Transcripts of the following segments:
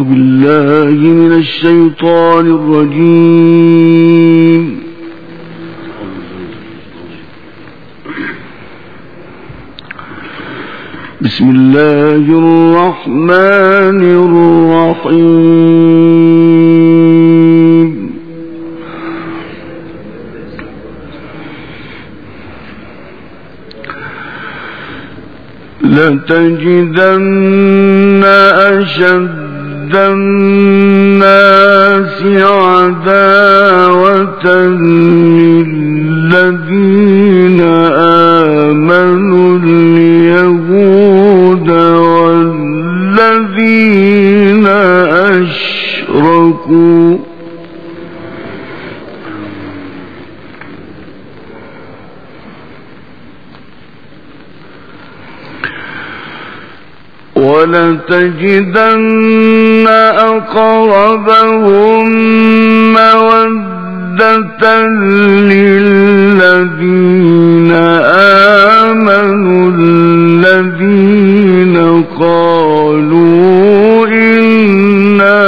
أعوذ بالله من الشيطان الرجيم. بسم الله الرحمن الرحيم. لتجدن أشد الناس عداوة ولتجدن أقربهم مودة للذين آمنوا الذين قالوا إنا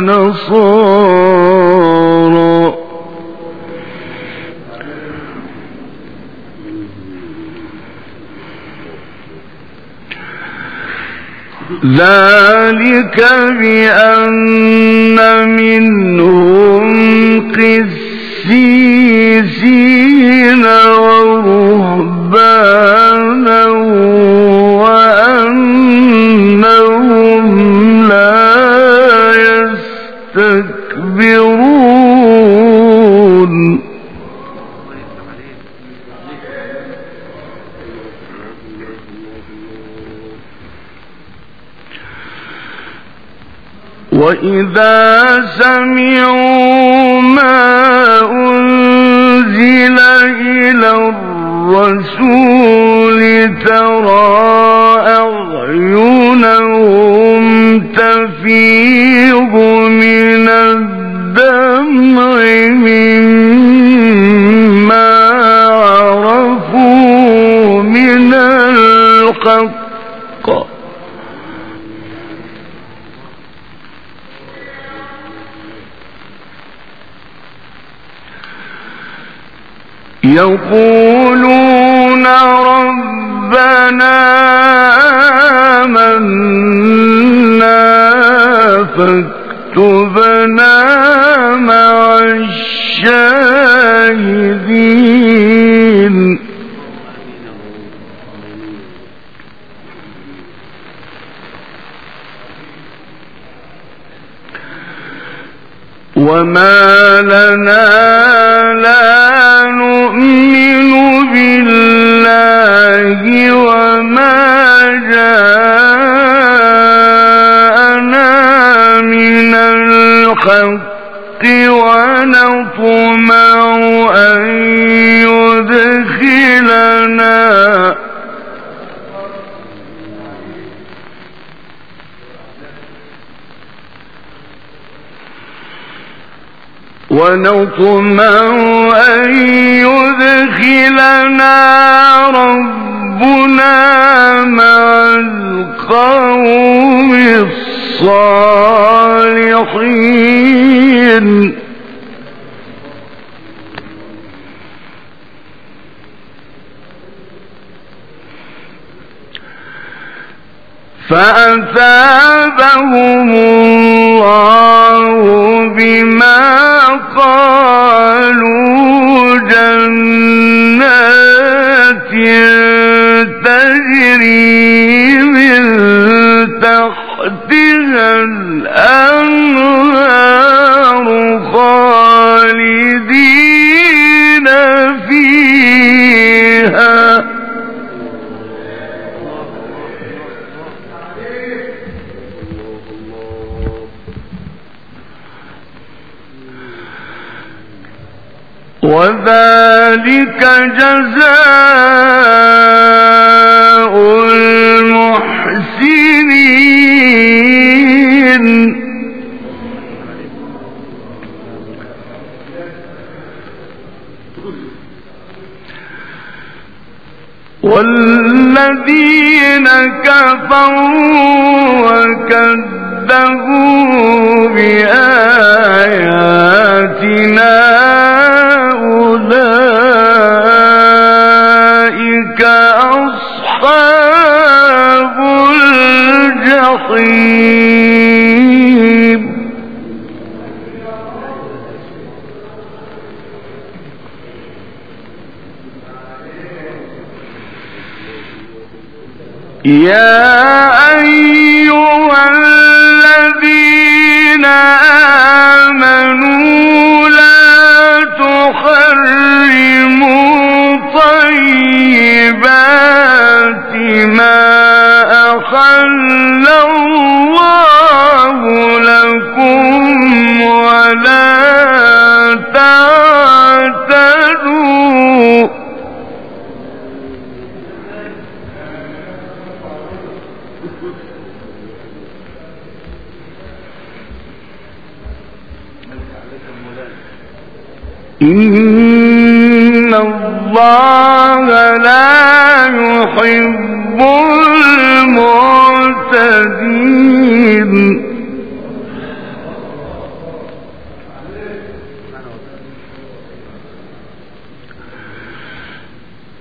نصارى. ذلك بأن منهم قسيسين ورهبانا وإذا سمعوا ما أنزل يقولون ربنا آمنا فاكتبنا مع الشاهدين. وما لنا لا نؤمن ونطمع أن يدخلنا ربنا مع القوم الصالحين. فأثابهم الله بما قالوا جنات تجري من تحتها وذلك جزاء المحسنين. والذين كفروا وكذبوا الجحيم يا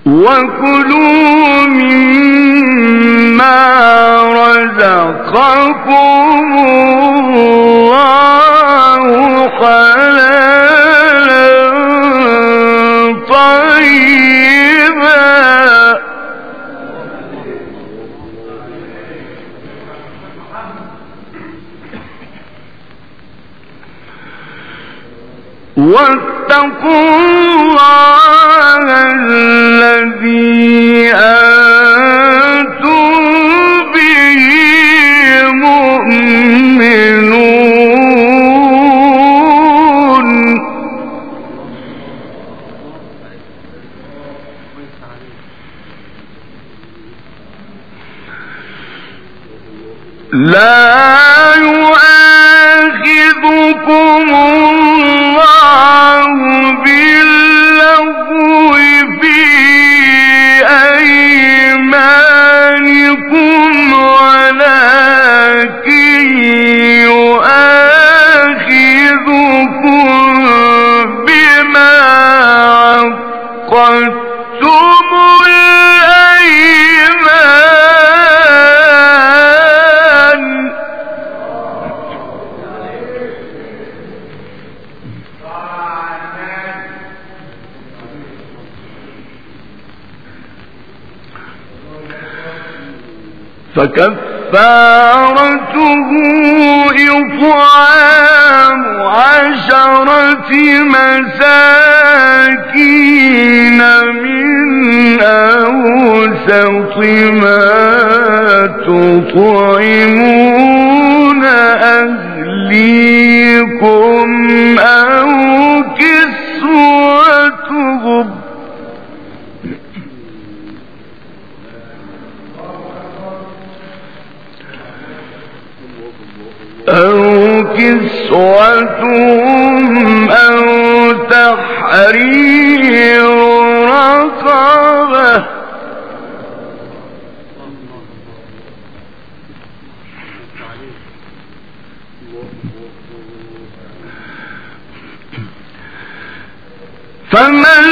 وكلوا مما رزقكم الله واتقوا الله الذي أنتم به مؤمنون. لا يؤاخذكم فكفارته إطعام عشرة مساكين من أوسط ما تطعمون أهليكم أو أو تحرير رقبة. فمن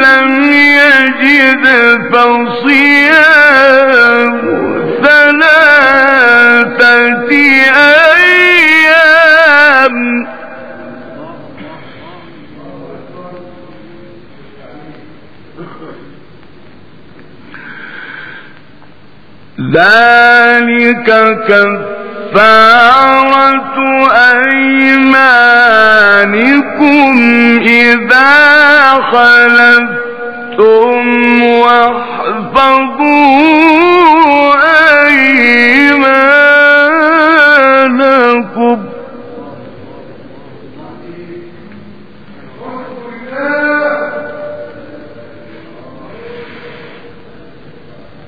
لم يجد فصيام ثلاثة أيام ذلك كفارة أيمانكم إذا خلفتم واحفظوا أيمانكم.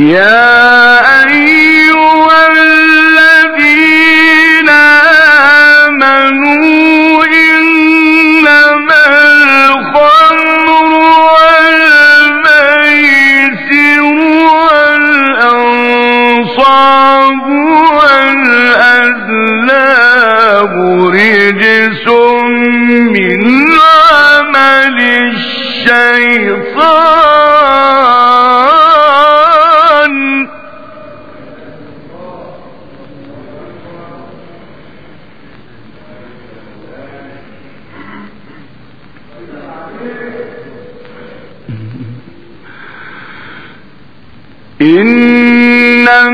الشيطان إنما الخمر والميسر والأنصاب والأزلام رجس من عمل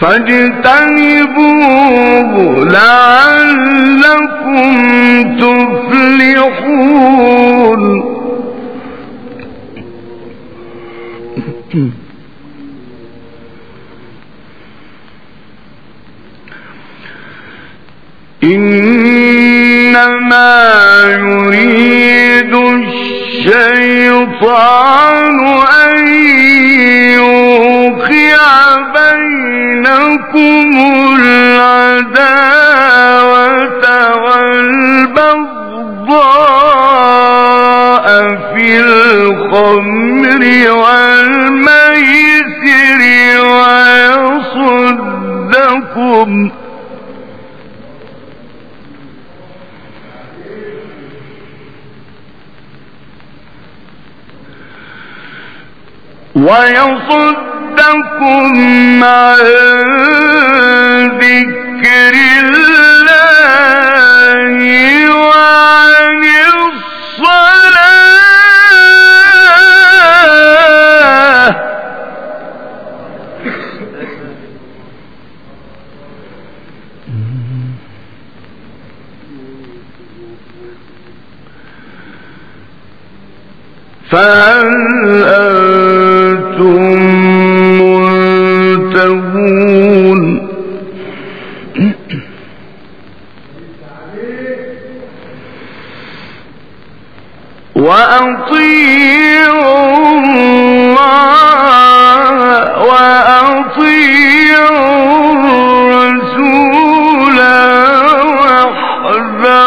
فاجتنبوه لعلكم تفلحون. إنما يريد الشيطان أن يوقع بينكم العداوة والبغضاء في الخمر والميسر ويصدكم ويصدكم عن ذكر الله وعن الصلاة. فهل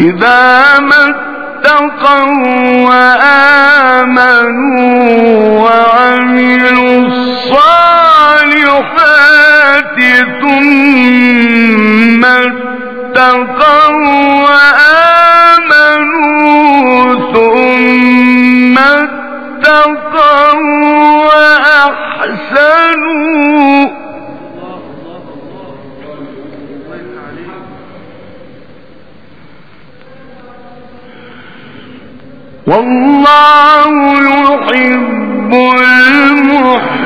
إذا ما اتقوا وآمنوا وعملوا الصالحات ثم اتقوا وآمنوا ثم اتقوا وأحسنوا والله يحب المحسنين.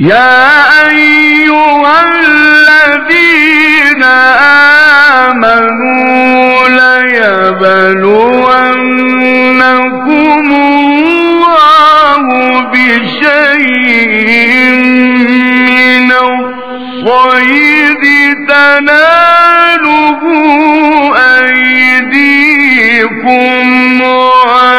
يا أيها الذين آمنوا ليبلونكم الله بشيء من الصيد تناله أيديكم ورماحكم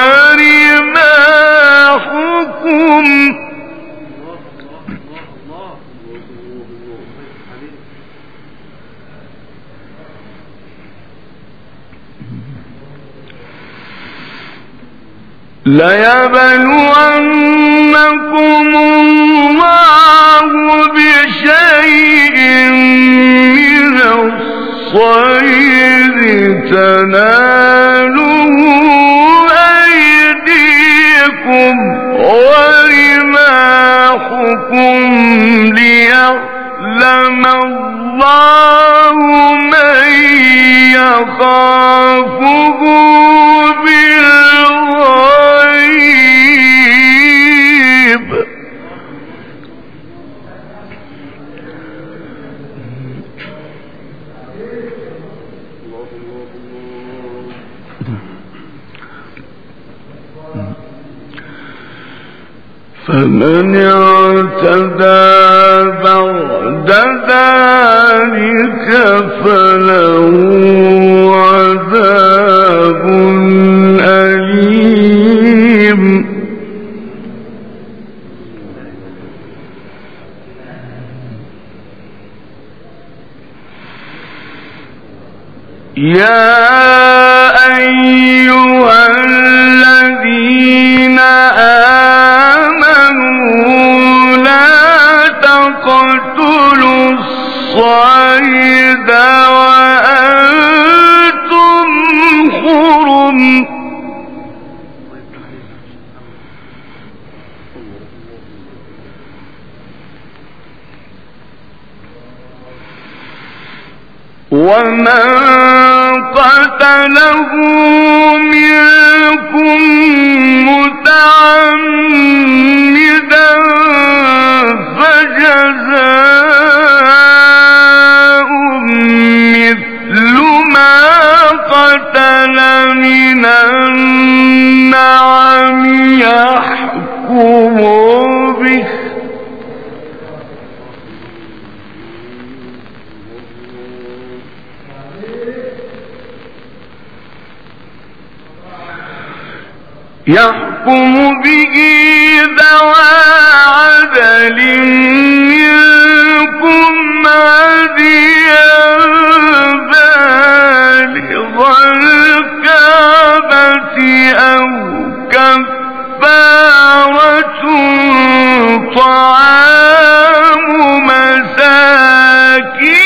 ليبلونكم الله بشيء من الصيد تناله أيديكم ورماحكم ليعلم الله من يخافه بالغيب فمن اعتدى بعد ذلك فله عذاب أليم. يا يحكم به ذوى عدل منكم هديا بالغ الكعبة أو كفارة طعام مساكين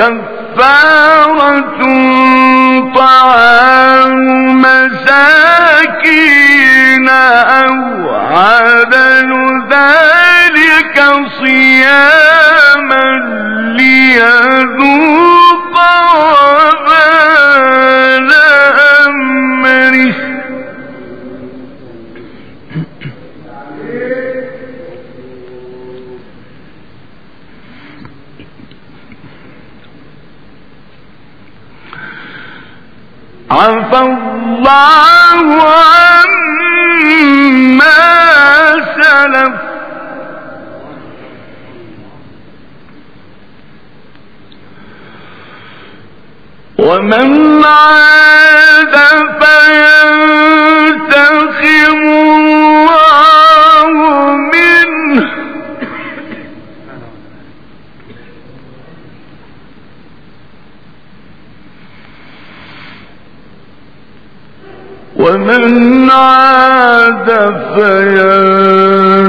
كفارة طعام مساكين أو عدل ذلك صياما ليذوق وبال عفى الله عما سلف. ومن فينتقم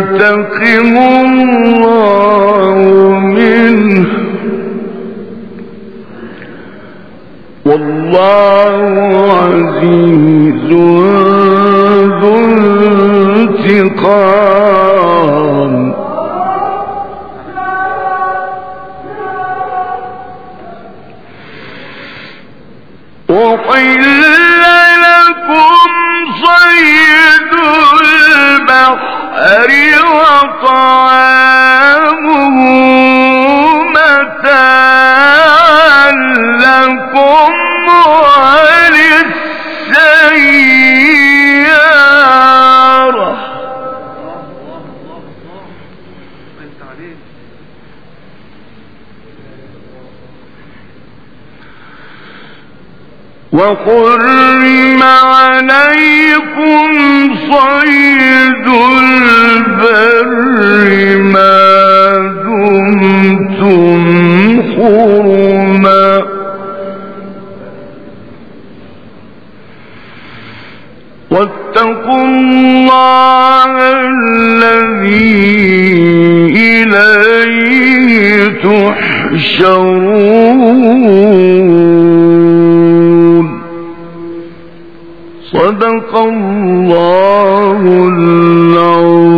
الله منه عزيز ذو انتقام وطعامه لكم وللسيارة. انت عليك عليكم صيد البر ما دمتم حرما. واتقوا الله الذي إليه تحشرون. الله العظيم.